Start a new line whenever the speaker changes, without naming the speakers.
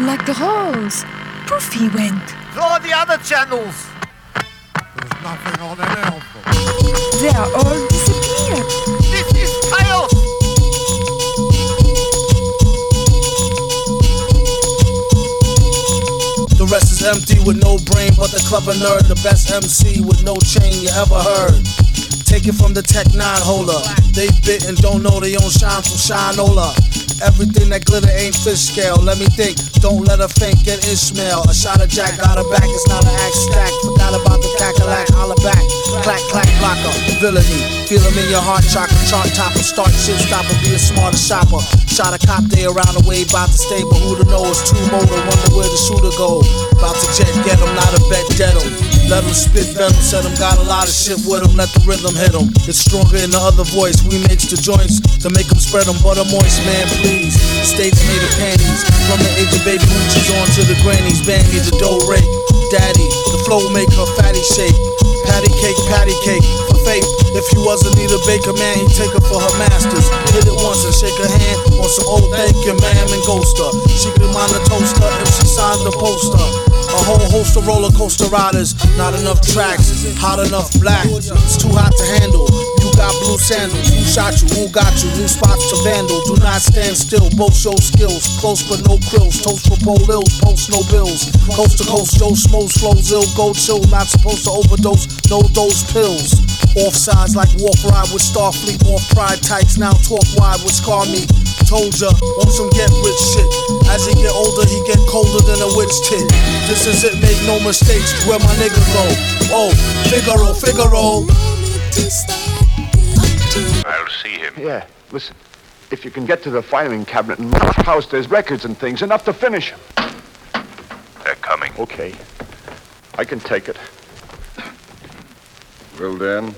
Like the rose. Poof, he went.
Floor the other channels.
There's nothing on any of them.
They are all disappeared.
This is chaos.
The rest is empty with no brain, but the clever nerd, the best MC with no chain you ever heard. Take it from the Tec 9 holder. They bit and don't know they own shine so shine, from Shinola. Everything that glitter ain't fish scale. Let me think, don't let her faint, get Ishmael. A shot of Jack, got her back, it's not an axe stack. Forgot about the cackalack, holla back. Clack, clack, blocker, villainy. Feel 'em in your heart, chakra, chart topper. Start shit, stopper, be a smarter shopper. Shot a cop day around the way, about to stay, but who to know? It's two motor, wonder where the shooter go. About to jet, get 'em, not a bet, dead 'em. Let 'em spit venom, set 'em, got a lot of shit with 'em, let the rhythm hit 'em. It's stronger in the other voice, we makes the joints to make them spread 'em, butter moist, man, please. States made of panties, from the age of baby hoochies on to the grannies, bandy, the dough rake. Daddy, the flow make her fatty shake. Patty cake, patty cake, for faith. If you wasn't a baker, man, he'd take her for her masters. Hit it once and shake her hand on some old thank you, ma'am, and ghost her. She could mind the toaster if she signed the poster. Whole roller coaster riders, not enough tracks, hot enough black. It's too hot to handle. You got blue sandals, who shot you, who got you, new spots to vandal. Do not stand still, both show skills. Close but no krills, toast for pole ills, post no bills. Coast to coast, Joe smokes, flows ill, go chill. Not supposed to overdose, no dose pills. Off sides like walk ride with Starfleet, off pride tights, now talk wide with Scar me. Told ya, want some get rich shit. Than a witch tit. This is it, make no mistakes, where my nigga go. Oh, Figaro, oh, Figaro. Oh.
I'll see him.
Yeah, listen. If you can get to the filing cabinet in Mark's house, there's records and things, enough to finish him.
They're coming.
Okay. I can take it.
Well, Dan,